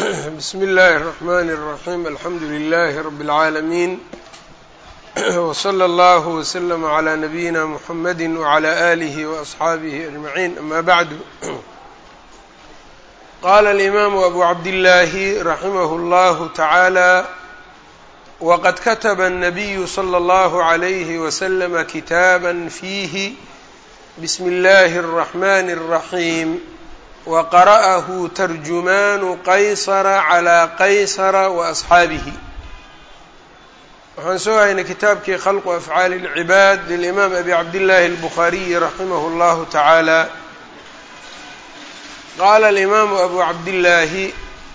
bsmi اllahi الرحmn الرaحيم alxamdu لlh رb العaalمين وslى اllه وsلم عlى نbyina mحamd وعlى آlih وأصxaabih أجمعين ama bعd qala الإmam أbu cabdالlahi raximh اllah taعaalى wqad katba النabiy slى اllه عlyh وsلم kitاbا fiih bsm اllahi الرحmn الرaحيم waqara'ahu tarjumaanu qaysara calaa qaysara wa asxaabihi waxaan soo haynay kitaabkii khalqu afcaali اlcibaad lilimaam abi cabdillaahi albukhaariyi raximah اllahu tacaala qaala alimaamu abu cabdillaahi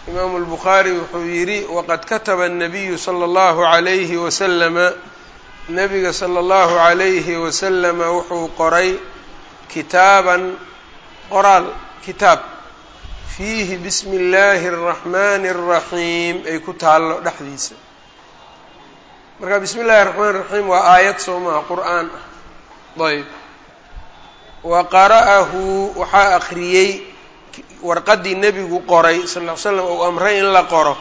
imaamu albukhaari wuxuu yidhi waqad kataba الnabiyu sala اllahu عalayhi wasalama nabiga sala اllahu عalayhi wasalama wuxuu qoray kitaaban qoraal kitaab fiihi bismi illaahi الraxmani الraxiim ay ku taallo dhexdiisa marka bismi illahi الraxmaan الraxiim waa aayad soo maha qur'aan ah ayb wa qara'ahu waxaa akhriyey warqaddii nebigu qoray sal ll ly slam uu amray in la qoro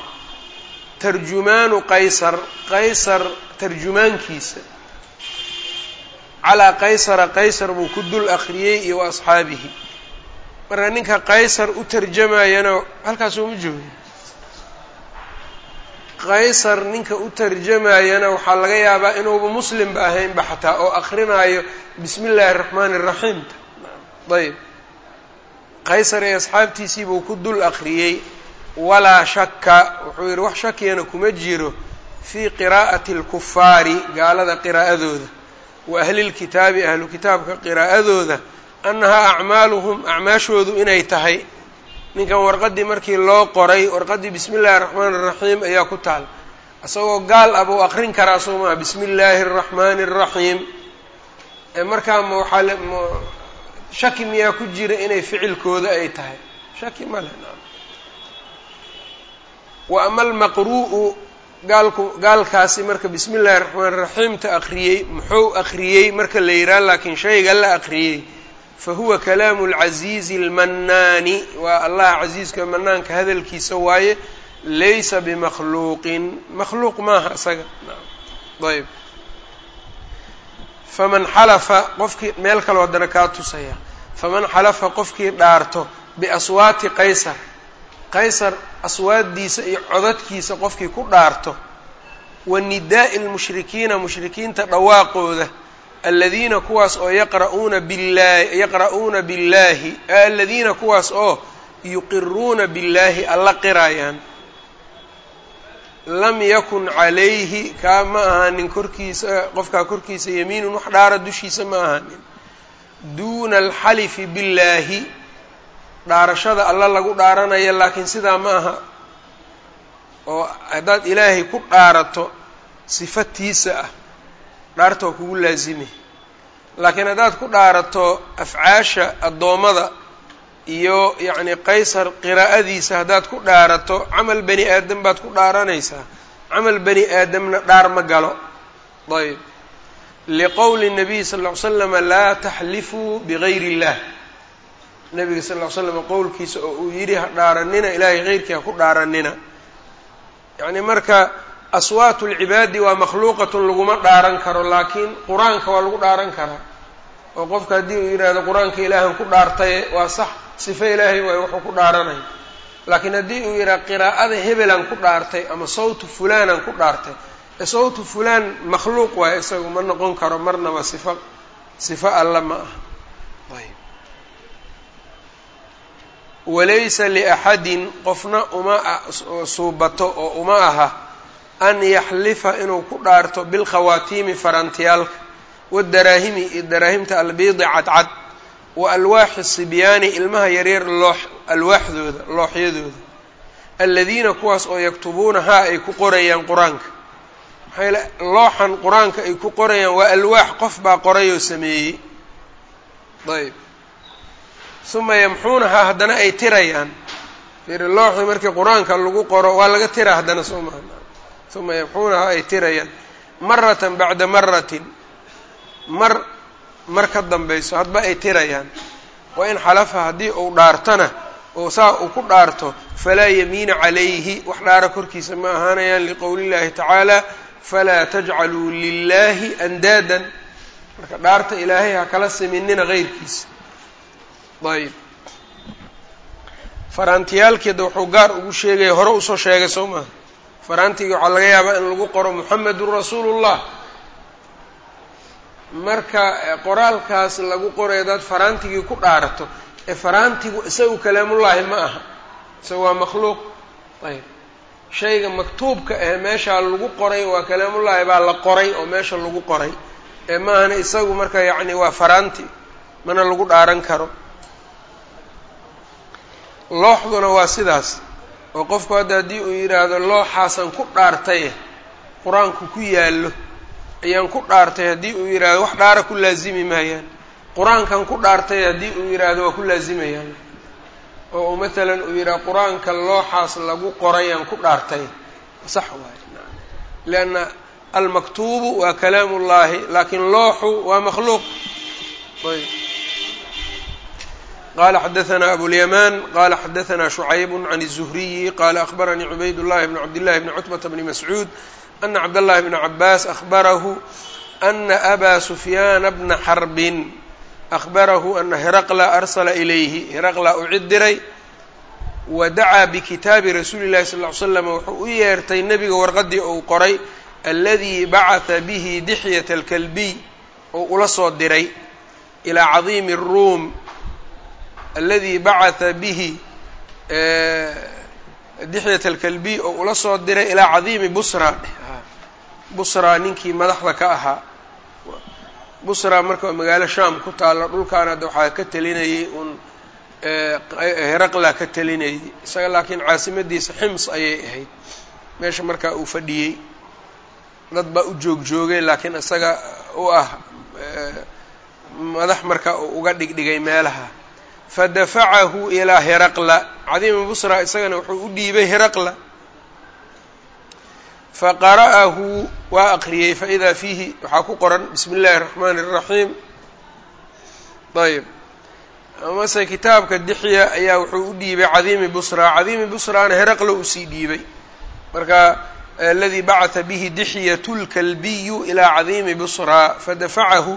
tarjumaanu qaysar qaysar tarjumaankiisa calaa qaysara qaysar buu ku dul akhriyey iyo wa asxaabihi marka ninka qaysar u tarjamayana halkaas uma joogi. Qaysar ninka u tarjamayana waxaa laga yaabaa inuuba muslimba ahaynba xataa oo akrinaayo bismi illaahi araxmaani iraxiimta ayb qaysar ee asxaabtiisiibuu ku dul akriyey walaa shaka wuxuu yidhi wax shakiyana kuma jiro fii qiraa'ati alkufaari gaalada qiraa'adooda. Wa ahlilkitaabi ahlu kitaabka qiraa'adooda annahaa acmaaluhum acmaashoodu inay tahay. Ninkan warqaddii markii loo qoray warqaddii bismi illaahi araxmaani araxiim ayaa ku taal. Isagoo gaal ah buu aqrin karaa soo maa bismi illaahi araxmaani araxiim markaa ma waxaa m shaki miyaa ku jira inay ficilkooda ay tahay? Shaki ma leh wa ama almaqru'u gaalku gaalkaasi marka bismi illaahi raxmaani raxiimta aqriyey muxuu aqriyey marka la yidhaha laakiin shayga la aqriyey fahuwa kalaamu اlcaziizi اlmanaani waa allah casiiska manaanka hadalkiisa waaye laysa bimakhluuqin. Makhluuq maaha isaga. Ayb faman xalafa qofkii meel kaloo haddana kaa tusaya. Faman xalafa qofkii dhaarto biaswaati qaysar. Qaysar aswaaddiisa iyo codadkiisa qofkii ku dhaarto. Wa nidaa'i lmushrikiina mushrikiinta dhawaaqooda aladiina kuwaas oo yaqra'uuna billahi yaqra'uuna billaahi aladiina kuwaas oo yuqiruuna billaahi alla qirayaan. Lam yakun calayhi kaa ma ahaanin korkiisa qofkaa korkiisa yamiinun wax dhaara dushiisa ma ahaanin. Duuna alxalifi billaahi dhaarashada alla lagu dhaaranaya laakiin sidaa ma aha. Oo haddaad ilaahay ku dhaarato sifatiisa ah dhaarta waa kugu laazimay laakiin haddaad ku dhaarato afcaasha addoommada iyo yacni qaysar qiraa'adiisa haddaad ku dhaarato camal bani aadam baad ku dhaaranaysaa camal bani aadamna dhaar ma galo. Ayb liqowli nabiy sal ll ly slama laa taxlifuu bigayri illah. Nabiga sal ly slam qowlkiisa oo uu yidhi ha dhaaranina ilaahay keyrkii ha ku dhaaranina. Yacni marka aswaatu lcibaadi waa makhluuqatun laguma dhaaran karo laakiin qur'aanka waa lagu dhaaran karaa. Oo qofka haddii uu yidhaahdo qur'aanka ilaahan ku dhaartaye waa sax sifo ilaahay waay wuxuu ku dhaaranay. Laakiin haddii uu yidhaha qiraa'ada hebelan ku dhaartay ama sawtu fulanan ku dhaartay sawtu fulaan makhluuq waayo isagu ma noqon karo marnaba sifo sifo alla ma aha. Ayb walaysa liaxadin qofna uma suubato oo uma aha an yaxlifa inuu ku dhaarto bilkhawaatiimi farantiyaalka wadaraahimi iyo daraahimta albiidi cadcad wa alwaaxi sibyaani ilmaha yaryar loox alwaaxdooda looxyadooda. Aladiina kuwaas oo yaktubuuna haa ay ku qorayaan qur'aanka. Maxaa looxan qur'aanka ay ku qorayaan waa alwaax qof baa qoray oo sameeyey. Ayb. Uma yamxuunahaa haddana ay tirayaan. Looxii markii qur'aanka lagu qoro waa laga tira haddana soo maha uma yamxuunahaa ay tirayaan maratan bacda maratin mar mar ka dambayso hadba ay tirayaan wa in xalafa haddii uu dhaartana oo saa uu ku dhaarto falaa yamiina calayhi wax dhaara korkiisa ma ahaanayaan liqowli llahi tacaala falaa tajcaluu lilaahi andaadan marka dhaarta ilaahay ha kala siminina heyrkiisa ayb faraantiyaalkeeda wuxuu gaar ugu sheegaya hore u soo sheegay soo maha faraantiga waxaa laga yaabaa in lagu qoro muxamedun rasuulullah. Marka qoraalkaas lagu qoray hadaad faraantigii ku dhaarato ee faraantigu isagu kalaamullaahi ma aha. Isaga waa makhluuq. Ayb. Shayga maktuubka ee meeshaa lagu qoray waa kalaamullaahi baa la qoray oo meesha lagu qoray. Ee maahana isagu marka yacni waa faraanti mana lagu dhaaran karo. Looxduna waa sidaas oo qofku hadda haddii uu yidhaahdo looxaasan ku dhaartay qur'aanku ku yaallo ayaan ku dhaartay haddii uu yidhaahdo wax dhaara ku laazimi maayaan. Qur'aankan ku dhaartay haddii uu yidhaahdo waa ku laazimayaan oo uu matalan uu yidhahdo qur'aanka looxaas lagu qorayaan ku dhaartay. Sax waay. Lianna almaktuubu waa kalaamu ullaahi laakiin looxu waa makhluuq qala xadaثna abulyaman qala xadaثna شhucayb can الزhriyi qala akhbaranii cubayd الlahi bn cabd لlahi bn cutbata bni mascuud ana cabdالlahi bna cabaas ahbarahu ana aba sufyaana bna xarbin ahbarahu ana heraqla arsala ilayhi heraqla u cid diray wa dacaa bikitaabi rasuuli llahi sal ly slam wuxuu u yeertay nebiga warqadii uu qoray aladii bacata bihi dixyat اlkalbiy oo ula soo diray ilaa cadiimi الruum aladii bacata bihi dixyat alkalbiy oo ula soo diray ilaa cadiimi busra. Busra ninkii madaxda ka ahaa. Busra marka magaalo sham ku taalla dhulkaan hadda waxaa ka telinayay un heraqla ka telinayay. Isaga laakiin caasimadiisa xims ayay ahayd. Meesha markaa uu fadhiyey dad baa u joog joogay laakiin isaga u ah madax marka uu uga dhigdhigay meelaha fadafacahu ilaa heraqla cadiima busra isagana wuxuu u dhiibay heraqla faqara'ahu waa aqriyey faidaa fiihi waxaa ku qoran bismi اllahi الraxmani الraxiim ayb amase kitaabka dixya ayaa wuxuu u dhiibay cadiimi busra cadiimi busraana heraqla usii dhiibay marka aladii bacata bihi dixyat اlkalbiyu ilaa cadiimi busra fadafacahu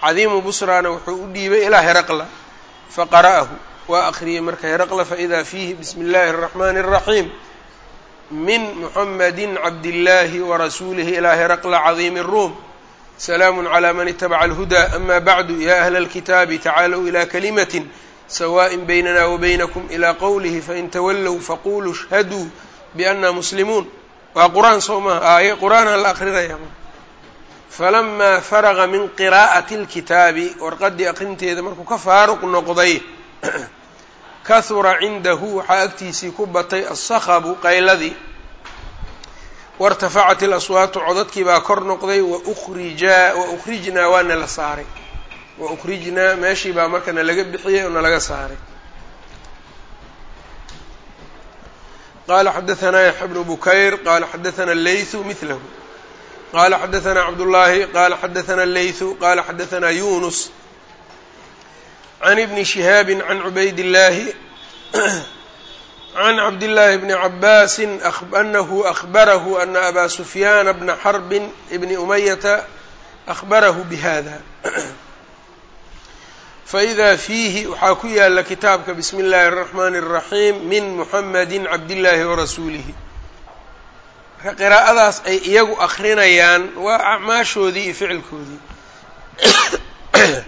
cadiimu busrana wuxuu u dhiibay ilaa heraqla faqara'ahu waa aqriyey marka heraqla faإida fiihi bismi اllahi الraxmani الraxiim min muxamadi cabdillaahi warasuulihi ilaa heraqla cadiimi الruum salaamu calى man itabaca اlhuda ama bacdu ya ahla اlkitaabi tacaalow ilى kalimatin sawaءi baynana wabaynakum ilى qowlihi fain tawallow faquluu shhaduu biana muslimuun waa qur-aan soo maha aaye qur-aanaa la akrinaya falamaa faraqa min qiraa'ati اlkitaabi warqaddii aqrinteeda markuu ka faaruq noqday kahura cindahu waxaa agtiisii ku batay asakhabu qayladii waاrtafacat ilaswaatu codadkii baa kor noqday waukrijaa waukrijnaa waana la saaray waukrijnaa meeshii baa markana laga bixiyey oo nalaga saaray qala xadaanaa yaxya bnu bukayr qala xadaana leytu milahu qala xadaثna cabdullaahi qala xadaثna leyثu qala xadaثna yunus can ibni shihaabi can cubayd illaahi can cabdillaahi bni cabaasi anahu ahbarahu ana abaa sufyaana bna xarbin bni umayata ahbarahu bihada faإida fiihi waxaa ku yaala kitaabka bismi اllahi الraxmani الraxiim min muxamadi cabdillaahi warasuulihi marka qiraa'adaas ay iyagu akrinayaan waa acmaashoodii iyo ficilkoodii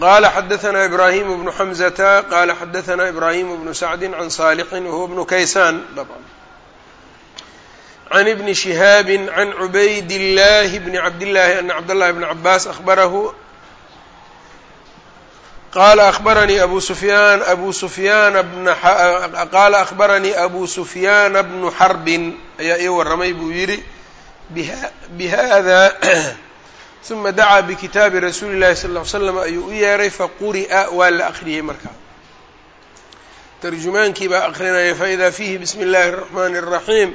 qala xadaثna ibrahim bnu xamزata qala xadaثna ibrahim bnu sacdi can saalixin wahuwa bnu kaysaan can ibni shihaabi can cubayd اllahi bni cabdillahi ana cabdاllahi bn cabaas ahbarahu qala ahbaranii abu sufyaan abu sufyaana bna qaala ahbaranii abu sufyaana bnu xarbin ayaa ii waramay buu yidhi bihada uma dacaa bikitaabi rasuuli llahi sal ll ly slam ayuu u yeeray faquri'a waa la akriyey markaa tarjumaankii baa akrinaya faida fiihi bismi اllahi الraxmani الraxiim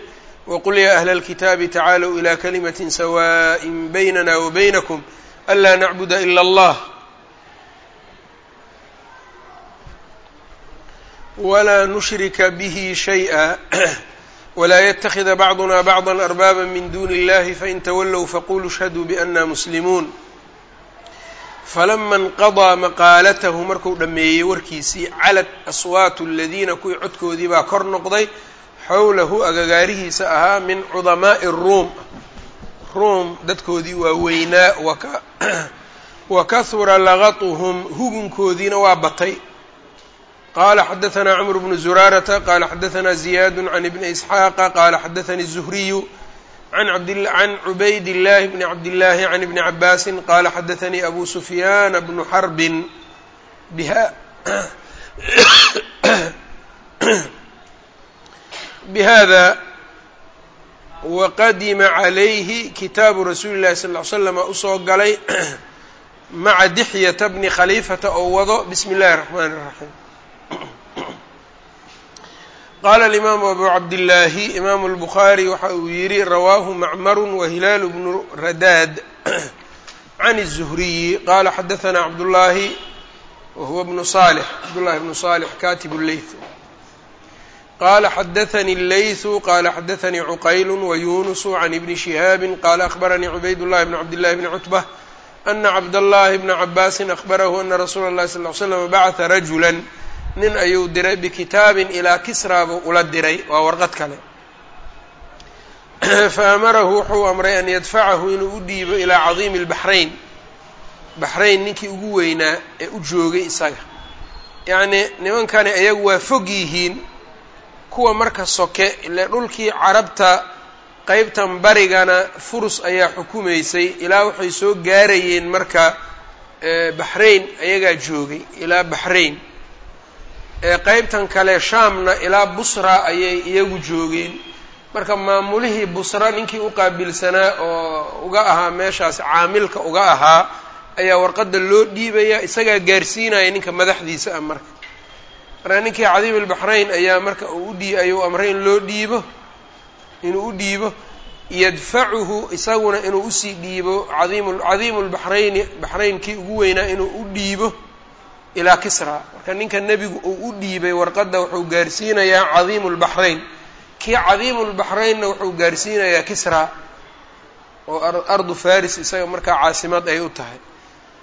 waqul ya ahla اlkitaabi tacaalow ilى kalimati sawaءi baynana wabaynakum anlaa nacbuda ila اllah walaa nushrika bihi shay-a walaa yatakida bacduna bacdan arbaaba min duuni illahi fain tawallow faquluu ishhaduu bianna muslimuun falama inqadaa maqaalatahu marku dhammeeyey warkiisii calad aswaatu aladiina kuwii codkoodii baa kor noqday xowlahu agagaarihiisa ahaa min cudamaa'i ruum ruum dadkoodii waa weynaa wa kahura lagatuhum hugunkoodiina waa batay qala xadaثna cmr bnu zuraarata qala xadaثna ziyad can ibni isxaaqa qala xadaثani الzuhriyu can cubayd اllahi bni cabdillaahi can ibni cabaasi qala xadaثanii abu sufyaana bnu xarbin bihada waqadima calayhi kitaabu rasuuli llahi sal ly slama usoo galay maca dixyata bni khaliifata oo wado bismi اllahi الraxmani الraxiim qaala alimaamu abu cabdillaahi imaamu اlbukhaari waxa uu yihi rawaahu macmaru wahilaal bnu radaad can الzuhriyi qaala xadaثna cabdullaahi wahuwa bnu salix cabdullahi bnu salix katib leyth qala xadaثnي الlayثu qala xadaثnii cuqayl wayunusu can ibni shihaabi qala akhbaranii cubayd llahi bn cabdillahi bni cutbة ana cabdاllahi bna cabaasi akhbarahu ana rasuula اllahi sal ly slam bacata rajula nin ayuu diray bikitaabin ilaa kisraa buu ula diray waa warqad kale. Faamarahu wuxuu amray an yadfacahu inuu u dhiibo ilaa cadiimi اlbaxrayn baxrayn ninkii ugu weynaa ee u joogay isaga. Yacnii nimankani ayagu waa fog yihiin kuwa marka soke ile dhulkii carabta qeybtan barigana furus ayaa xukumaysay ilaa waxay soo gaarayeen marka baxrayn ayagaa joogay ilaa baxrayn qeybtan kale shaamna ilaa busra ayay iyagu joogeen. Marka maamulihii busra ninkii u qaabilsanaa oo uga ahaa meeshaas caamilka uga ahaa ayaa warqadda loo dhiibaya isagaa gaarsiinaya ninka madaxdiisa ah marka. Marka ninkii cadiim albaxrayn ayaa marka uu udhii ayuu amray in loo dhiibo inuu u dhiibo yadfacuhu isaguna inuu u sii dhiibo. Cadiim cadiimu lbaxrayni baxraynkii ugu weynaa inuu u dhiibo ilaa kisra. Marka ninka nebigu uu u dhiibay warqadda wuxuu gaarsiinayaa cadiimu lbaxrayn kii cadiimu lbaxraynna wuxuu gaarsiinayaa kisra oo ardu faris isaga markaa caasimad ay u tahay.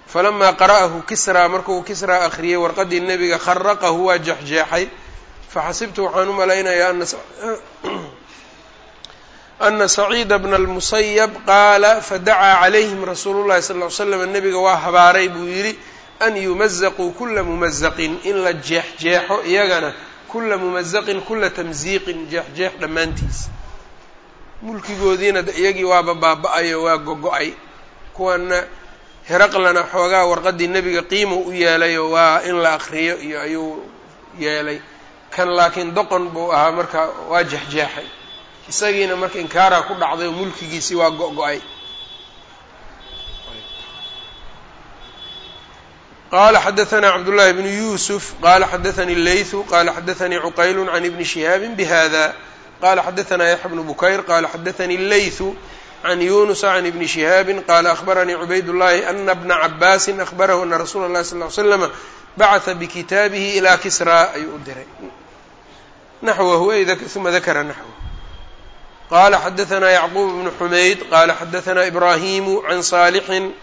Falamaa qara'ahu kisra markuu kisra akhriyey warqaddii nebiga kharaqahu waa jeexjeexay. Faxasibtu waxaan u malaynayaa ana saciida bna almusayab qaala fadacaa calayhim rasuulu llahi sal ly slam nebiga waa habaaray buu yidhi an yumazaquu kula mumazaqin in la jeexjeexo iyagana kula mumazaqin kula tamsiiqin jeexjeex dhammaantiis. Mulkigoodiina iyagii waaba baaba-ayo waa gogo-ay. Kuwana heraqlana xoogaa warqaddii nebiga qiimo u yeelayo waa in la akriyo iyo ayuu yeelay. Kan laakiin doqon buu ahaa marka waa jeexjeexay isagiina marka inkaaraa ku dhacday oo mulkigiisii waa go-go-ay qala xadaثna cabdالlahi bn yusuf qala xadaثnii اleyثu qala xadaثnii cuqayl can ibni shihaabi bhada qala xadaثna yaxya bnu bukayr qala xadaثnii اleyثu can yunusa can ibni shihaabi qala akhbaranii cubayd llahi ana bna cabaasi akhbarahu ana rasuula اlahi sal ly slama bacثa bkitaabihi ilى kisra ayuu u diray naxwahu uma dakara naxwh qala xadaثna yacquub bnu xumayd qala xadaثna ibrahimu can saalixin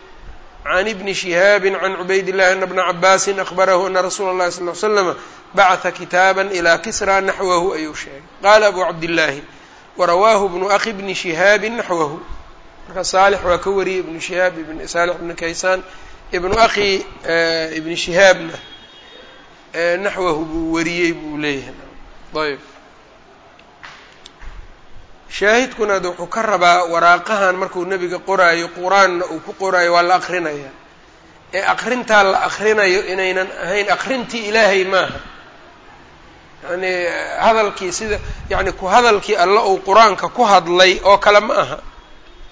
can ibni shihaabi can cubayd illahi ana bna cabaasin akhbarahu ana rasuula اllahi sal ly slama bacata kitaaba ilaa kisra naxwahu ayuu sheegay qaala abu cabdillaahi warawaahu bnu akhi bni shihaabi naxwahu marka saalix waa ka wariyey ibnu shihaab saalix ibnu kaysaan ibnu akhi ibni shihaabna naxwahu buu wariyey buu leeyahay ayb shaahidkuna ad wuxuu ka rabaa waraaqahan markuu nebiga qoraayo qur'aanna uu ku qoraayo waa la akrinaya ee akrintaa la akrinayo inaynan ahayn akrintii ilaahay maaha. Yani hadalkii sida yani ku hadalkii alla uu qur'aanka ku hadlay oo kale ma aha.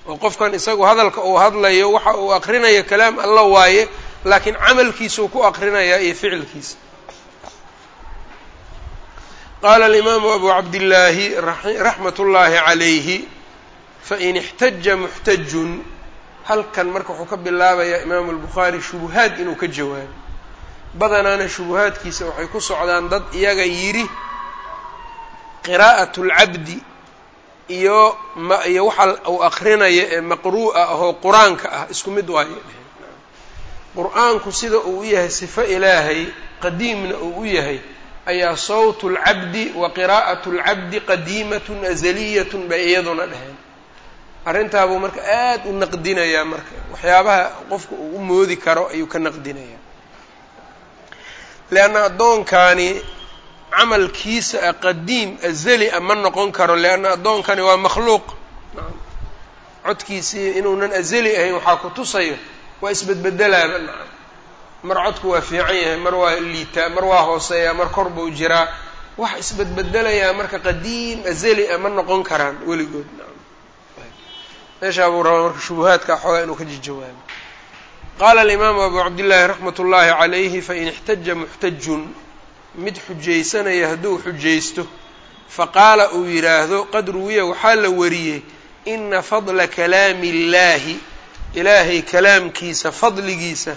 Oo qofkan isagu hadalka uu hadlayo waxa uu akrinayo kalaam alla waaye laakiin camalkiisuu ku akrinayaa iyo ficilkiisa qala alimaamu abu cabdillaahi raxmat ullaahi calayhi fain ixtaja muxtajun halkan marka wuxuu ka bilaabayaa imaamu albukhaari shubuhaad inuu ka jawaabo badanaana shubuhaadkiisa waxay ku socdaan dad iyaga yidhi qiraa'atu lcabdi iyo iyo waxa uu akrinaya ee maqruu'a ahoo qur'aanka ah isku mid waayo qur'aanku sida uu u yahay sifo ilaahay qadiimna uu u yahay ayaa sawtu lcabdi wa qiraa'atu lcabdi qadiimatun azaliyatun bay iyaduna dheheen arrintaabuu marka aad u naqdinayaa marka. Waxyaabaha qofka uu u moodi karo ayuu ka naqdinayaa. Leanna addoonkani camalkiisa a qadiim azali a ma noqon karo. Leanna addoonkani waa makhluuq. Codkiisii inuunan azali ahayn waxaa ku tusayo waa isbedbedelaaba nacam mar codku waa fiican yahay mar waa liitaa mar waa hooseeyaa mar kor buu jiraa wax isbedbedelayaa marka qadiim azali a ma noqon karaan weligood. Meeshaa buu rabaa marka shubuhaadka xoogaa inuu ka jawaabo qaala alimaamu abu cabdillaahi raxmat ullaahi calayhi fain ixtaja muxtajun mid xujaysanaya hadduu xujaysto. Faqaala uu yidhaahdo qad ruwiya waxaa la wariyey ina fadla kalaami illaahi ilaahay kalaamkiisa fadligiisa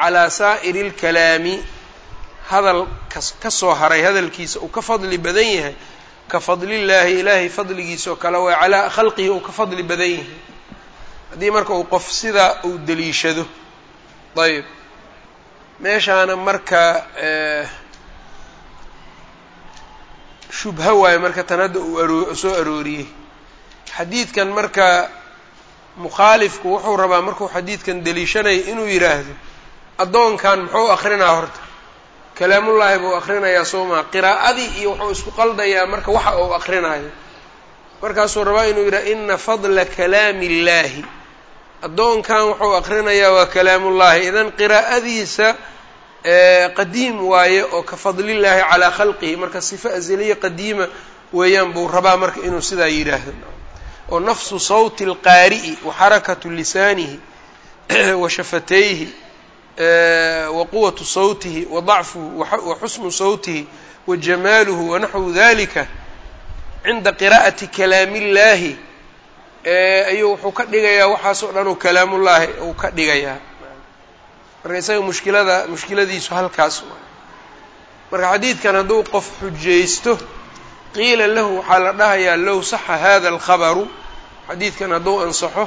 calaa saa'iri اlkalaami hadal ka soo haray hadalkiisa uu ka fadli badan yahay ka fadlillaahi ilaahay fadligiisa oo kale waa calaa khalqihi uu ka fadli badan yahay haddii marka uu qof sidaa uu deliishado ayb meeshaana marka shubha waayo marka tan hadda uu aroo soo arooriyey xadiidkan marka mukhaalifku wuxuu rabaa markuu xadiidkan deliishanaya inuu yidhaahdo addoonkan muxuu akrinaa horta? Kalaamullaahi buu akrinayaa soo maa qiraa'adii iyo wuxuu isku qaldayaa marka waxa uu akrinayo markaasuu rabaa inuu yidhaha ina fadla kalaami illaahi addoonkan wuxuu akrinayaa waa kalaamullaahi. Idan qiraa'adiisa qadiim waaye oo ka fadlillaahi calaa khalqihi marka sifo azaliya qadiima weeyaan buu rabaa marka inuu sidaa yidhaahdo. Oo nafsu sawti alqaari'i wa xarakatu lisaanihi wa shafatayhi wa quwatu sawtihi wa dacfuhu wa xusnu sawtihi wa jamaaluhu wanaxwu dalika cinda qiraa'ati kalaami illaahi ayuu wuxuu ka dhigayaa waxaasoo dhan uu kalaamullaahi uu ka dhigayaa. Marka isaga mushkilada mushkiladiisu halkaas marka xadiidkan hadduu qof xujaysto qiila lahu waxaa la dhahayaa low saxa hada alkhabaru xadiidkan hadduu ansaxo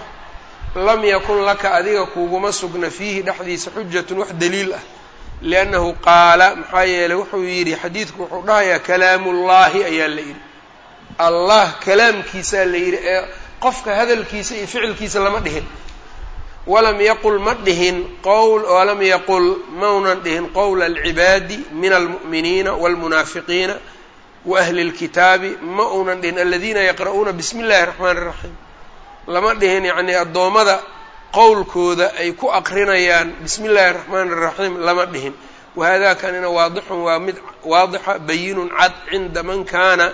lam yakun laka adiga kuuguma sugna fiihi dhexdiisa xujatun wax daliil ah liannahu qaala maxaa yeelay wuxuu yidhi xadiidku wuxuu dhahayaa kalaamullaahi ayaa la yidhi allah kalaamkiisaa la yidhi ee qofka hadalkiisa iyo ficilkiisa lama dhihin walam yaqul ma dhihin qowl walam yaqul maunan dhihin qowla alcibaadi min almu'miniina waalmunaafiqiina wa ahli اlkitaabi ma uunan dhihin aladiina yaqra'uuna bismi اllahi الraxmaani الraxiim lama dhihin yacnii addoommada qowlkooda ay ku aqrinayaan bismi illaahi araxmaani iraxiim lama dhihin. Wahadaa kanina waadixun waa mid waadixa bayinun cad cinda man kaana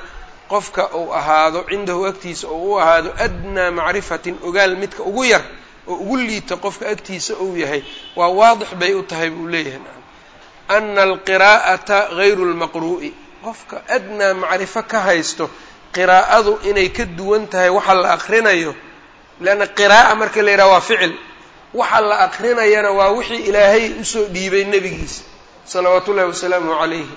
qofka uu ahaado cindahu agtiisa oo u ahaado adnaa macrifatin ogaal midka ugu yar oo ugu liita qofka agtiisa uu yahay. Waa waadix bay u tahay buu leeyahay. Ana alqiraa'ata gayru lmaqruu'i qofka adnaa macrifo ka haysto qiraa'adu inay ka duwan tahay waxa la aqrinayo leanna qiraa'a marka la yidhaha waa ficil waxa la akrinayana waa wixii ilaahay u soo dhiibay nebigiisa salawaatu ullahi wasalaamuhu calayhi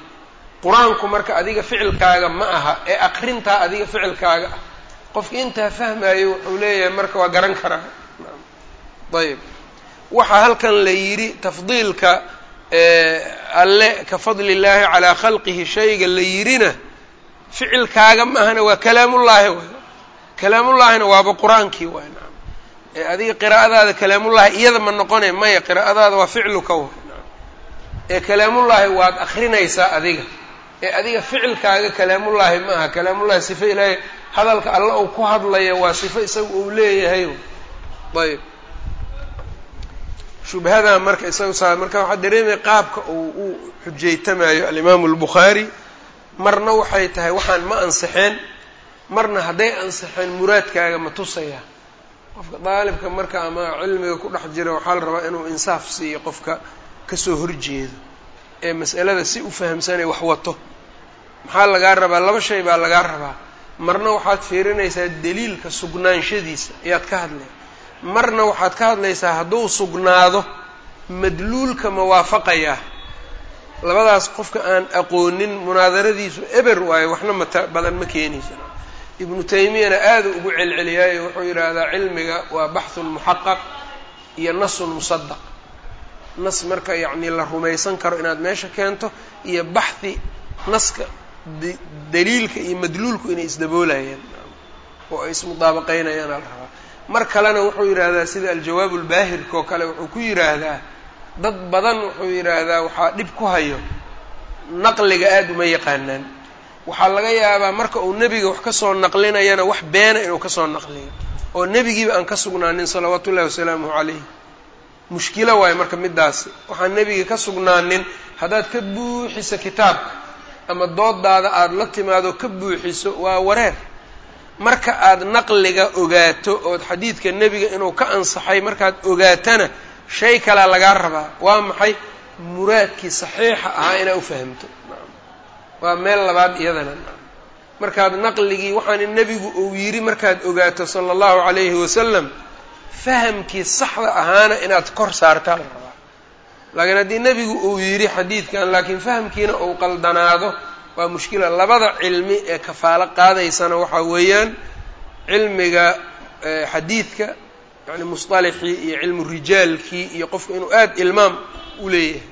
qur'aanku marka adiga ficilkaaga ma aha ee akrintaa adiga ficilkaaga ah qofki intaa fahmayo wuxuu leeyahay marka waa garan karaa ayb waxaa halkan la yidhi tafdiilka alle ka fadli illaahi calaa khalqihi shayga la yidhina ficilkaaga ma ahana waa kalaamullaahi waay kalaamullaahina waaba qur'aankii waay naam. Ee adiga qiraa'adaada kalaamullaahi iyada ma noqone maya qiraa'adaada waa ficluka waay naam. Ee kalaamullaahi waad akrinaysaa adiga. Ee adiga ficilkaaga kalaamullaahi ma aha. Kalaamullahi sifo ilaahay hadalka alla uu ku hadlaya waa sifo isaga uu leeyahay. Ayb shubhadan marka isaga saa marka waxaa dareemaya qaabka uu u xujaytamayo alimaamu albukhaari marna waxay tahay waxaan ma ansixeen marna hadday ansixeen muraadkaaga ma tusaya. Qofka daalibka marka ama cilmiga ku dhex jira waxaa la rabaa inuu insaaf siiyo qofka ka soo horjeedo ee mas'alada si u fahamsanay wax wato. Maxaa lagaa rabaa? Laba shay baa lagaa rabaa. Marna waxaad fiirinaysaa daliilka sugnaanshadiisa ayaad ka hadlay. Marna waxaad ka hadlaysaa hadduu sugnaado madluulka ma waafaqayaa labadaas qofka aan aqoonin munaadaradiisu eber waayo waxna mata badan ma keenayso ibnu taymiyana aada ugu celceliyaayo wuxuu yidhaahdaa cilmiga waa baxhun muxaqaq iyo nasun musadaq nas marka yacni la rumaysan karo inaad meesha keento iyo baxhi naska daliilka iyo madluulku inay isdaboolayaan oo ay ismudaabaqeynayaan al rabaa mar kalena wuxuu yidhaahdaa sida aljawaab ulbaahirka oo kale wuxuu ku yidhaahdaa dad badan wuxuu yidhaahdaa waxaa dhib ku hayo naqliga aada uma yaqaanaan waxaa laga yaabaa marka uu nebiga wax ka soo naqlinayana wax beena inuu ka soo naqliyo. Oo nebigiiba aan ka sugnaanin salawaatu ullahi calayh mushkilo waayo marka midaasi waxaan nebiga ka sugnaanin haddaad ka buuxiso kitaabka ama doodaada aada la timaado ka buuxiso waa wareer. Marka aad naqliga ogaato ood xadiidka nebiga inuu ka ansaxay markaad ogaatana shay kalea lagaa rabaa. Waa maxay muraadkii saxiixa ahaa inaa ufahamto waa meel labaad iyadana. Markaad naqligii waxaana nebigu uu yidhi markaad ogaato sala allahu calayhi wasalam fahamkii saxda ahaana inaad kor saartaa la rabaa laakiin haddii nebigu uu yidhi xadiidkan laakiin fahamkiina uu qaldanaado waa mushkila. Labada cilmi ee kafaalo qaadaysana waxaa weeyaan cilmiga xadiidka yani musطalixii iyo cilmu rijaalkii iyo qofku inuu aada ilmaam u leeyahay.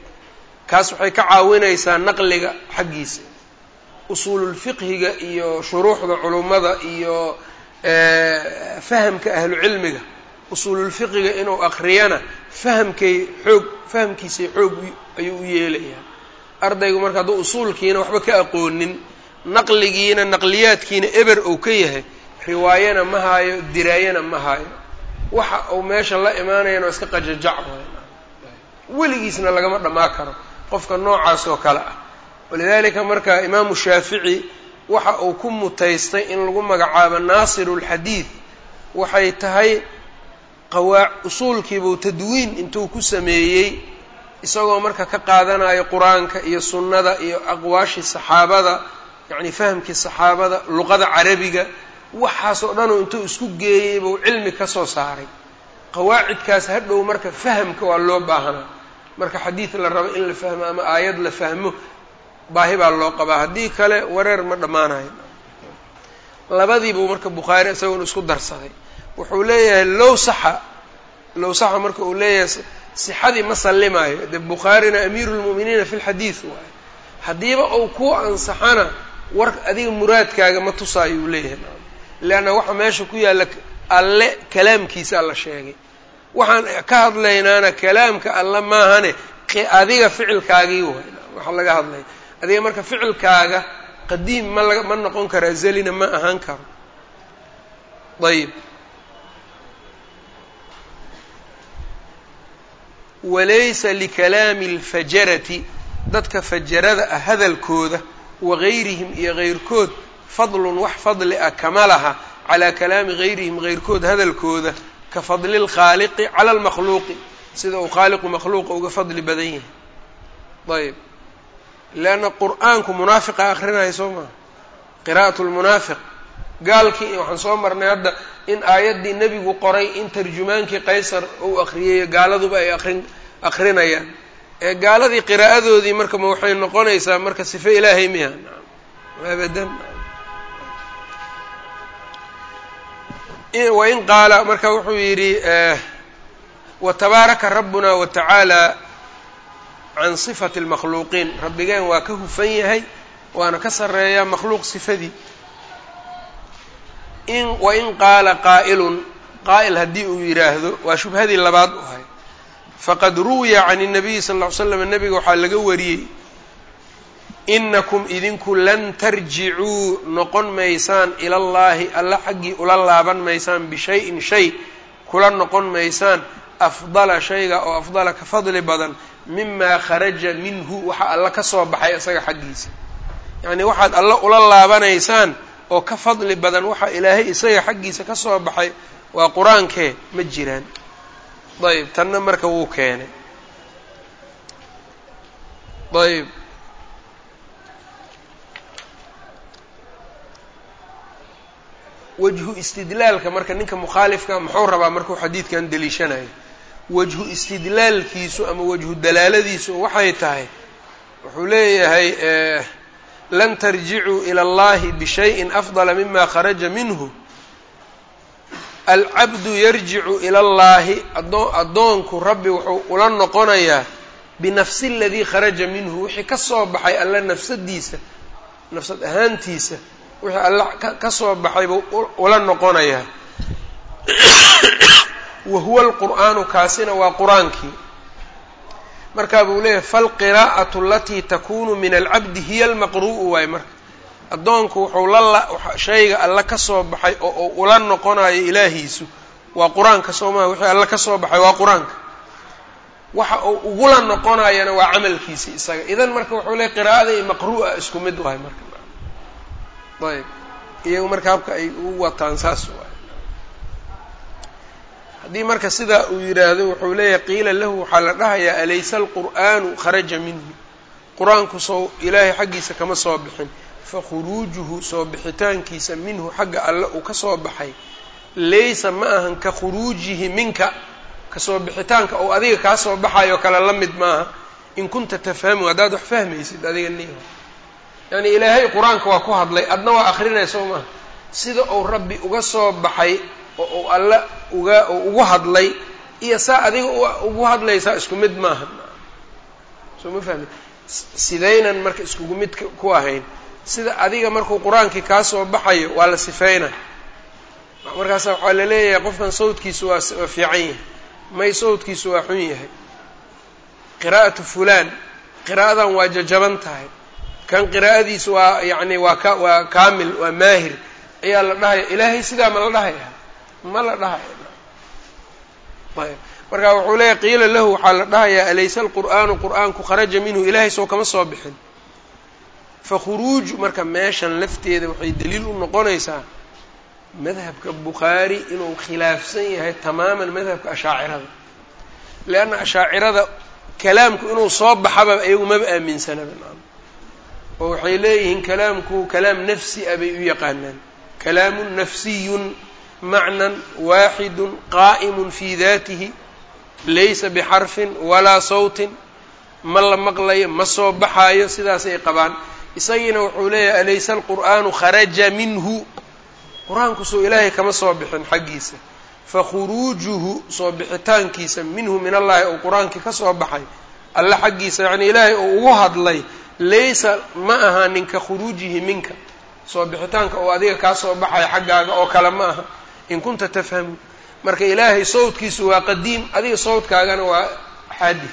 Kaas waxay ka caawinaysaa naqliga xaggiisa usuululfiqhiga iyo shuruuxda culummada iyo fahamka ahlu cilmiga usuululfiqhiga inuu aqriyana fahamkay xoog fahamkiisay xoog ayuu u yeelayaa ardaygu marka hadduu usuulkiina waxba ka aqoonin naqligiina naqliyaadkiina eber ou ka yahay riwaayana ma haayo diraayana ma haayo. Waxa uu meesha la imaanayana waa iska qajajac weligiisna lagama dhammaa karo. Qofka noocaas oo kale ah walidaalika marka imaamu shaafici waxa uu ku mutaystay in lagu magacaabo naasiru lxadiid waxay tahay qawaa usuulkiibuu tadwiin intuu ku sameeyey isagoo marka ka qaadanayo qur'aanka iyo sunnada iyo aqwaashii saxaabada yacni fahamkii saxaabada luqada carabiga waxaasoo dhanuu intuu isku geeyey buu cilmi ka soo saaray. Qawaacidkaas hadhow marka fahamka waa loo baahanaa. Marka xadiid la rabo in la fahmo ama aayad la fahmo baahi baa loo qabaa. Haddii kale wareer ma dhammaanayo labadiibuu marka bukhaari isagoona isku darsaday. Wuxuu leeyahay low saxa low saxa marka uu leeyahay sixadii ma sallimaayo. Dee bukhaarina amiiru lmu'miniina fi lxadiid waayo haddiiba uu ku ansaxana war adiga muraadkaaga ma tusaayo uu leeyahay. Leanna waxa meesha ku yaalla alle kalaamkiisa alla sheegay. Waxaan ka hadlaynaana kalaamka alle maahane adiga ficilkaagii waay waxa laga hadlaya adiga marka ficilkaaga qadiim ma laga ma noqon karo azalina ma ahaan karo. Ayib walaysa likalaami alfajarati dadka fajarada ah hadalkooda wagayrihim iyo gayrkood fadlun wax fadli ah kama laha calaa kalaami gayrihim gayrkood hadalkooda ka fadli lkhaaliqi cala almakhluuqi. Sida uu khaaliqu makhluuqa uga fadli badan yahay. Ayb leanna qur'aanku munaafiqa akrinaya soo maha qiraa'atu lmunaafiq gaalkii waxaan soo marnay hadda in aayaddii nebigu qoray in tarjumaankii qaysar uu akriyeyo gaaladuba ay akrin akrinayaan ee gaaladii qiraa'adoodii marka ma waxay noqonaysaa marka sife ilaahay miya abadan wain qaala marka wuxuu yidhi watabaaraka rabbuna watacaala can sifati lmakhluuqiin rabbigeen waa ka hufan yahay waana ka sarreeyaa makhluuq sifadii. In wain qaala qaa'ilun qaa'il haddii uu yidhaahdo waa shubhadii labaad u ahay. Faqad ruwiya can الnabiyi sal ll ly slam nebiga waxaa laga wariyey inakum idinku lan tarjicuu noqon maysaan ila llaahi alla xaggii ula laaban maysaan bishayin shay kula noqon maysaan afdala shayga oo afdala ka fadli badan mima kharaja minhu waxa alla ka soo baxay isaga xaggiisa. Yacnii waxaad alla ula laabanaysaan oo ka fadli badan waxa ilaahay isaga xaggiisa ka soo baxay waa qur'aankee ma jiraan. Ayb tanna marka wuu keenay. Ayb wajhu istidlaalka marka ninka mukhaalifka muxuu rabaa markuu xadiidkan deliishanayo wajhu istidlaalkiisu ama wajhu dalaaladiisu waxay tahay wuxuu leeyahay eh, lan tarjicuu ila allahi bishayin afdala mima kharaja minhu. Alcabdu yarjicu ila allahi addoonku rabbi wuxuu ula noqonayaa binafsi aladii kharaja minhu wixii ka soo baxay alla nafsadiisa nafsad ahaantiisa wixii alla ka soo baxay buu ula noqonayaa wa huwa اlqur'aanu kaasina waa qur'aankii. Markaa buu leeyahay falqiraa'atu alatii takunu min alcabdi hiya almaqru'u waaye marka. Addoonku wuxuu la shayga alle ka soo baxay oo uu ula noqonayo ilaahiisu. Waa qur'aanka soo maha wixii alle ka soo baxay waa qur'aanka. Waxa uu ugula noqonayana waa camalkiisi isaga. Idan marka wuxuu leeyahy qiraa'ada iyo maqru'a isku mid wahay marka. Ayb. Iyagu marka habka ay u wataan saas waay haddii marka sidaa uu yidhaahdo wuxuu leeyahay qiila lahu waxaa la dhahayaa alaysa alqur'aanu kharaja minhu. Qur'aanku soo ilaahay xaggiisa kama soo bixin. Fakhuruujuhu soo bixitaankiisa minhu xagga alle uu ka soo baxay. Laysa ma ahan ka khuruujihi minka ka soo bixitaanka ou adiga kaa soo baxayo kale la mid maaha. In kunta tafhamu haddaad wax fahmaysid adiga niha yacni ilaahay qur'aanka waa ku hadlay adna waa akrinay soo maaha sida uu rabbi uga soo baxay oo uu alle uga ugu hadlay iyo saa adiga ugu hadlaysaa isku mid maaha. Soo ma fahmi. Sidaynan marka iskugu mid ku ahayn. Sida adiga markuu qur'aankii kaa soo baxayo waa la sifeyna markaasa waxaa la leeyahay qofkan sawdkiisu waa fiican yahay. May sawdkiisu waa xun yahay. Qiraa'atu fulaan qiraa'adan waa jajaban tahay. Kan qiraa'adiisu waa yacni waa ka waa kaamil waa maahir. Ayaa la dhahaya ilaahay sidaa ma la dhahaya ma la dhahaya ayb. Marka wuxuu leeyahy qiila lahu waxaa la dhahayaa alaysa alqur'aanu qur'aanku kharaja minhu ilaahay soo kama soo bixin. Fakhuruuj marka meeshan lafteeda waxay daliil u noqonaysaa madhabka bukhaari inuu khilaafsan yahay tamaaman madhabka ashaacirada. Leanna ashaacirada kalaamku inuu soo baxaba iyagu maba aaminsanaba oo waxay leeyihiin kalaamku kalaam nafsi ah bay u yaqaanaan. Kalaamun nafsiyun macnan waaxidun qaa'imun fii daatihi laysa bixarfin walaa sawtin ma la maqlayo ma soo baxaayo sidaasay qabaan. Isagiina wuxuu leeyahay alaysa alqur'aanu kharaja minhu? Qur'aanku soo ilaahay kama soo bixin xaggiisa. Fakhuruujuhu soo bixitaankiisa minhu min allahi ou qur'aankii ka soo baxay alle xaggiisa yacnii ilaahay oo ugu hadlay laysa ma aha ninka khuruujihi minka. Soo bixitaanka oo adiga kaa soo baxaya xaggaaga oo kale ma aha in kunta tafhamu marka ilaahay sawdkiisu waa qadiim adiga sawdkaagana waa xaadid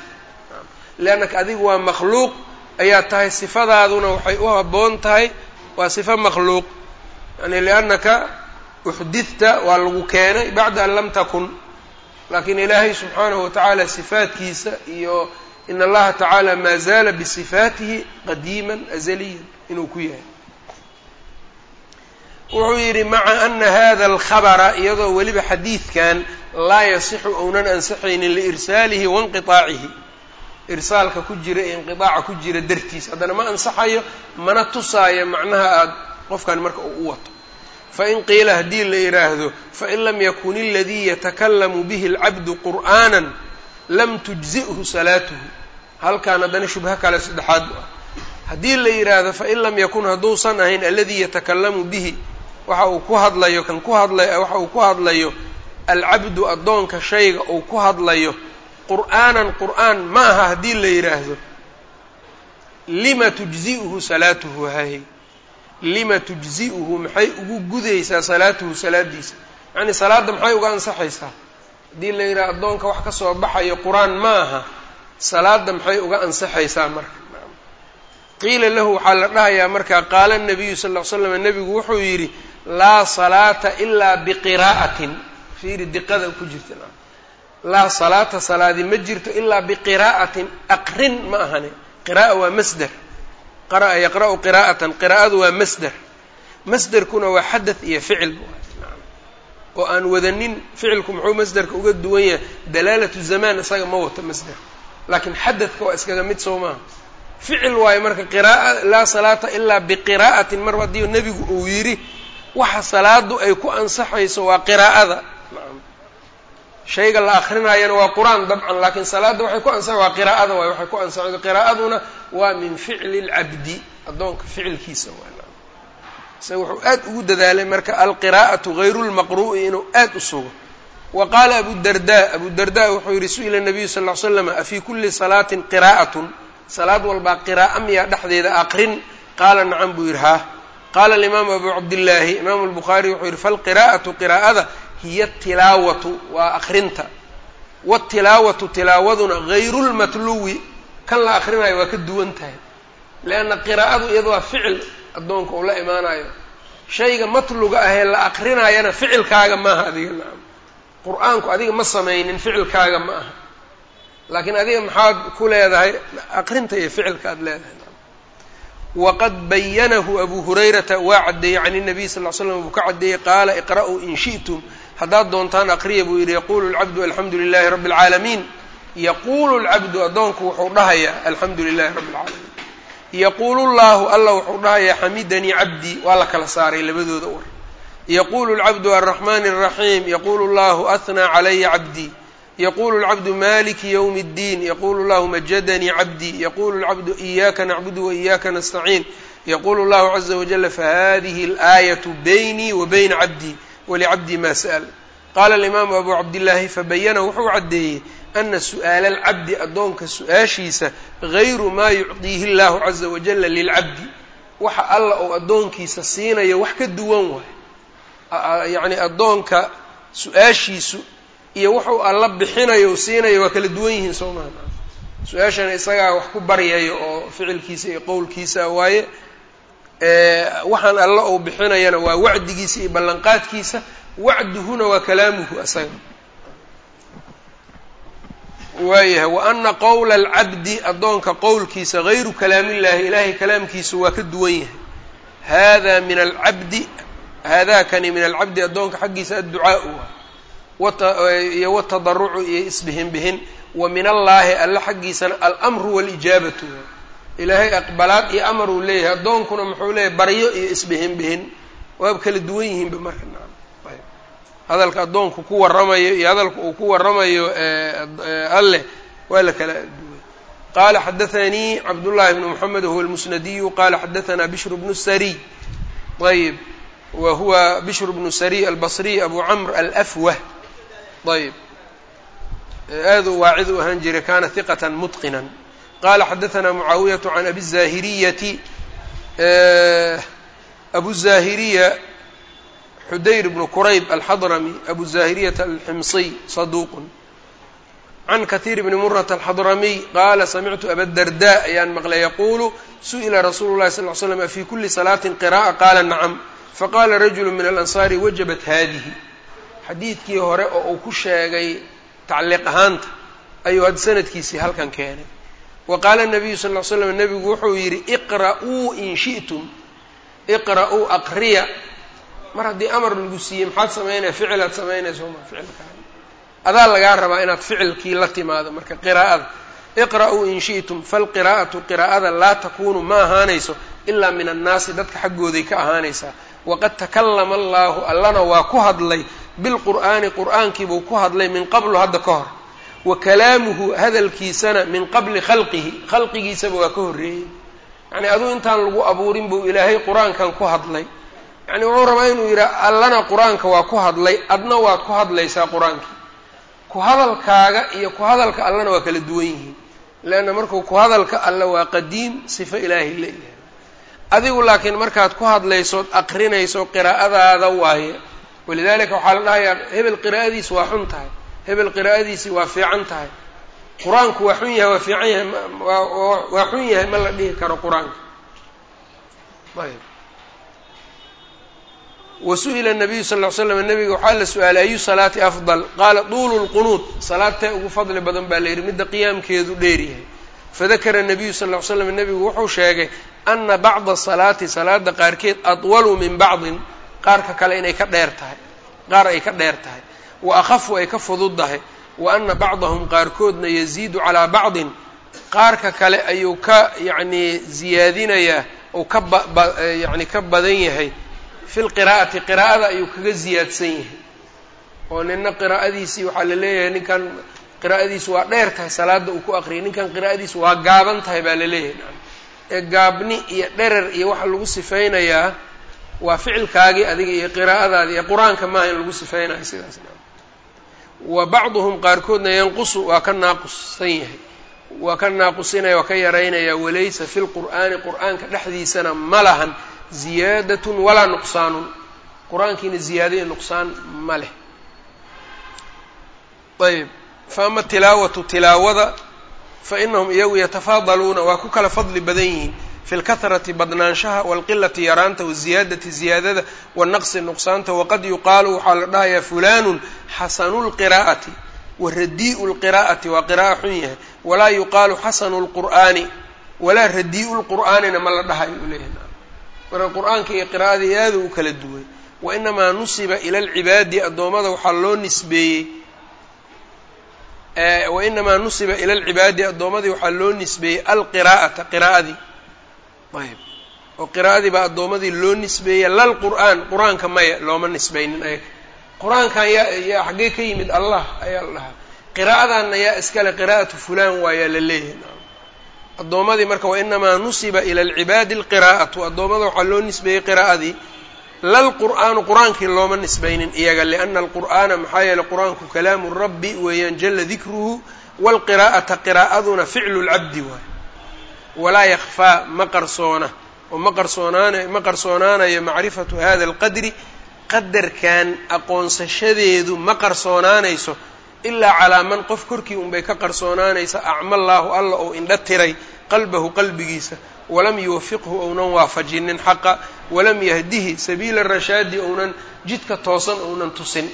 leannaka adigu waa makhluuq ayaa tahay sifadaaduna waxay u habboon tahay waa sifo makhluuq. Yani liannaka uxdidta waa lagu keenay bacda an lam takun. Laakiin ilaahay subxaanahu watacaala sifaatkiisa iyo in allaha tacaala maa zaala bisifaatihi qadiiman azaliyan inuu ku yahay wuxuu yidhi maca ana hada alkhabara iyadoo weliba xadiidkan laa yasixu ounan ansixaynin liirsaalihi wainqiaacihi irsaalka ku jira ee inqiaaca ku jira dartiis. Haddana ma ansaxayo mana tusaayo macnaha aada qofkan marka uu u wato. Fain qiila haddii la yidhaahdo fain lam yakun iladii yatakalamu bihi alcabdu qur'aana lam tujzi'hu salaatuhu. Halkaan haddana shubho kale saddexaad u ah. Haddii la yidhaahdo fain lam yakun hadduusan ahayn aladii yatakalamu bihi waxa uu ku hadlayo kan ku hadlay waxa uu ku hadlayo alcabdu addoonka shayga uu ku hadlayo qur'aanan qur'aan ma aha haddii la yidhaahdo lima tujzi'uhu salaatuhu hahy lima tujzi'uhu maxay ugu gudaysaa salaatuhu salaadiisa yacnii salaadda maxay uga ansaxaysaa? Haddii la yidhaha addoonka wax ka soo baxayo qur'aan ma aha salaadda maxay uga ansaxaysaa marka? Qiila lahu waxaa la dhahayaa marka qaala nabiyu sal ll ly slam nebigu wuxuu yidhi laa salaata ilaa biqiraa'atin fiiri diqada ku jirta laa salaata salaadi ma jirto ilaa biqiraa'atin aqrin ma ahane qira'a waa masder. Qara'a yaqra'u qiraa'atan qiraa'adu waa masder. Masderkuna waa xadath iyo ficil. Oo aan wadanin ficilku muxuu masderka uga duwan yahay? Dalaalatu zamaan isaga ma wato masder. Laakiin xadadka waa iskaga mid soo maaha ficil waayo marka qiraaa laa salaata ilaa biqiraa'atin mar haddii nebigu uu yidhi waxa salaadu ay ku ansaxayso waa qiraa'ada. Shayga la akrinayana waa qur'aan dabcan laakiin salaadda waxay ku ansa waa qiraa'ada waay waxay ku ansaxda qiraa'aduna waa min ficli lcabdi addoonka ficilkiisa waa isaga wuxuu aad ugu dadaalay marka alqiraa'atu hayru lmaqru'i inuu aad u sugo. Wa qaala abudarda abudarda wuxuu yihi su'ila nabiyu sal ll slam afii kulli salaatin qiraa'atun? Salaad walbaa qiraa'a miyaa dhexdeeda aqrin? Qaala nacam buu yidhi haa qaala alimaamu abu cabdillaahi imaamu lbukhaari wuxuu yihi falqiraa'atu qiraa'ada hiya tilaawatu waa akrinta watilaawatu tilaawaduna hayru lmatluwi kan la akrinayo waa ka duwan tahay leanna qiraa'adu iyada waa ficil addoonka uu la imaanayo shayga matluga ahee la akrinayana ficilkaaga maaha adiga nacam qur'aanku adiga ma samaynin ficilkaaga ma aha laakiin adiga maxaad ku leedahay aqrinta iyo ficilka aad leedahay waqad bayanahu abu hurayrata waa caddeeyey can الnabiy sal ly slam buu ka caddeeyey qaala iqra'uu in shi'tum haddaad doontaan aqriya buu yidhi yaquulu lcabdu alxamdu lilahi rabbi اlcaalamiin yaquulu lcabdu addoonku wuxuu dhahayaa alxamdu lilahi rabbi اlcaalamiin yaquulu llahu alla wuxuu dhahayaa xamidanii cabdii waa la kala saaray labadooda war yaqulu lcabdu alraxman الraxiim yaqulu llahu ahnaa calaya cabdii yaqulu lcabdu maliki ywm اddiin yaqulu llahu majadanii cabdii yaqulu lcabdu iyaaka nacbudu waإiyaaka nastaciin yaqulu llahu caza wajala fahadihi اlaayaةu baynii wa bayna cabdii walicabdii ma sa'l qaala alimaamu abu cabdillaahi fabayana wuxuu caddeeyey ana su'aala alcabdi addoonka su-aashiisa gayru maa yucdiihi اllahu caza wajala lilcabdi waxa alla uu addoonkiisa siinayo wax ka duwan waay yacni addoonka su-aashiisu iyo wuxuu alla bixinayo siinayo waa kala duwan yihiin soo maha su'aashana isagaa wax ku baryayo oo ficilkiisa iyo qowlkiisa waaye waxaan alla uu bixinayana waa wacdigiisa iyo ballanqaadkiisa. Wacduhuna waa kalaamuhu isaga waayahay wa ana qowla alcabdi addoonka qowlkiisa gayru kalaamillaahi ilaahay kalaamkiisu waa ka duwan yahay. Hada min alcabdi haadakani min alcabdi addoonka xaggiisa adducaau ah iyo watadarucu iyo isbihinbihin. Wa min allaahi alla xaggiisana almru walijaabatu. Ilaahay aqbalaad iyo amar uu leeyahay. Addoonkuna muxuu leeyahay baryo iyo isbihinbihin. Waaba kala duwan yihiinba marka hadalka addoonku ku warramayo iyo hadalka uu ku warramayo alleh waa la kala duway qaala xadaanii cabdullahi bnu moxamed huwa almusnadiyu. Qaala xadaanaa bishru bnu sariy ayb wa huwa bishr bnu sariy albasriy abu camr alafwah ayb aaduu waacid u ahaan jiray kana hiqata mutqina qala xadaثna mucaawiyaة can abi الzahiriyati abu الzahiriya xudayr bnu qurayb alxadrami abu الzahiriyata alximsiy saduq can kahiir bni murata alxadramiy qaala samictu abadarda ayaan maqlay yaqulu su'ila rasuulu اlahi sal ly slam fi kuli salaaةi qiraءة qaala nacam faqala rajulu min alansaari wajabat hadihi xadiidkii hore oo uu ku sheegay tacliiq ahaanta ayuu had sanadkiisii halkan keenay. Wa qaala nabiyu sal ly slam nebigu wuxuu yidhi iqra'uu in shi'tum. Iqra'uu aqriya. Mar haddii amar lagu siiyey maxaad samaynaya ficilaad samaynaysa ma ficilkaa adaa lagaa rabaa inaad ficilkii la timaado marka qiraa'ada. Iqra'uu in shi'tum falqiraa'atu qiraa'ada laa takunu ma ahaanayso ilaa min annaasi dadka xaggooday ka ahaanaysaa. Waqad takallama allaahu allana waa ku hadlay bilqur'aani qur'aankiibuu ku hadlay min qablu hadda ka hor wa kalaamuhu hadalkiisana min qabli khalqihi khalqigiisaba waa ka horreeyey yacnii aduu intaan lagu abuurin buu ilaahay qur'aankan ku hadlay yacni wuxuu rabaa inuu yidhaha allana qur'aanka waa ku hadlay adna waad ku hadlaysaa qur'aankii ku hadalkaaga iyo ku hadalka allana waa kala duwan yihiin leanna markuu ku hadalka alle waa qadiim sifo ilaahay leeyahay adigu laakiin markaad ku hadlaysood aqrinayso qiraa'adaada waaye walidalika waxaa la dhahayaa hebel qiraa'adiisi waa xun tahay hebel qiraa'adiisi waa fiican tahay qur'aanku waa xun yahay waa fiican yahay waa xun yahay ma la dhihi karo qur'aanka ayb wa su'ila nabiyu sal ly slam nabiga waxaa la su'aalay ayu salaati afdal qaala duulu lqunuud salaadtee ugu fadli badan baa la yidhi midda qiyaamkeedu dheeryahay fadakara nabiyu sal ly slam nebigu wuxuu sheegay ana bacda salaati salaada qaarkeed adwalu min bacdin qaarka kale inay ka dheer tahay qaar ay ka dheer tahay wa akhafu ay ka fududdahay wa ana bacdahum qaarkoodna yaziidu calaa bacdin qaarka kale ayuu ka yacnii ziyaadinayaa ou ka bayacni ka badan yahay. Fi lqiraa'ati qiraa'ada ayuu kaga ziyaadsan yahay. Oo nina qiraa'adiisii waxaa la leeyahay ninkan qiraa'adiisu waa dheer tahay salaada uu ku aqriyay ninkan qiraa'adiisu waa gaaban tahay baa la leeyahay. Ee gaabni iyo dherer iyo waxa lagu sifaynayaa waa ficilkaagii adiga iyo qiraa'adaadi ee qur'aanka maaha in lagu sifaynayo sidaas. Wa bacduhum qaarkoodna yanqusu waa ka naaqussan yahay. Waa ka naaqusinaya waa ka yaraynaya walaysa fi lqur'aani qur'aanka dhexdiisana ma lahan ziyaadatun walaa nuqsaanun. Qur'aankiina ziyaado iyo nuqsaan ma leh. Ayb fa ama tilaawatu tilaawada fa inahum iyagu yatafaadaluuna waa ku kala fadli badan yihiin fi lkahrati badnaanshaha waalqilati yaraanta waziyaadati ziyaadada wanaqsi nuqsaanta waqad yuqaalu waxaa la dhahayaa fulanun xasanu lqiraa'ati wa radii'u lqiraa'ati waa qira'a xun yahay walaa yuqaalu xasanu lqur'aani walaa radii'u lqur'aanina ma la dhahayo u leeyahay marka qur'aanka iyo qiraa'adii aada u kala duway wainamaa nusiba ila alcibaadi addoommada waxaa loo nisbeeyey wainamaa nusiba ila alcibaadi addoommadii waxaa loo nisbeeyey alqiraa'ata qiraa'adii ayb oo qiraa'adii baa addoommadii loo nisbeeyey lalqur'aan qur'aanka maya looma nisbaynin ayaga qur'aankan yaa yaa xaggee ka yimid allah ayaa la dhahaa qiraa'adanna yaa iskale qiraa'atu fulaan waayaa la leeyahay. Addoommadii marka wainamaa nusiba ila alcibaadi alqiraa'atu addoommada waxaa loo nisbeeyey qiraa'adii lalqur'aanu qur'aankii looma nisbaynin iyaga liana alqur'aana maxaa yeeley qur'aanku kalaamu rabbi weeyaan jala dikruhu waalqiraa'ata qiraa'aduna ficlu lcabdi waay walaa yakfaa ma qarsoona. Oo ma qarsoonaana ma qarsoonaanayo macrifatu hada alqadri qadarkan aqoonsashadeedu ma qarsoonaanayso ilaa calaa man qof korkii unbay ka qarsoonaanaysa acma allaahu alla ou indho tiray qalbahu qalbigiisa. Walam yuwafiqhu ounan waafajinin xaqa. Walam yahdihi sabiila rashaadi ounan jidka toosan ounan tusin.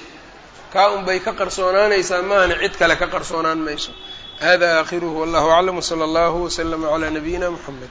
Kaa unbay ka qarsoonaanaysaa maahana cid kale ka qarsoonaan mayso hada aakhiruhu wallahu aclam wsala allahu wslama calaa nabiyina muxamed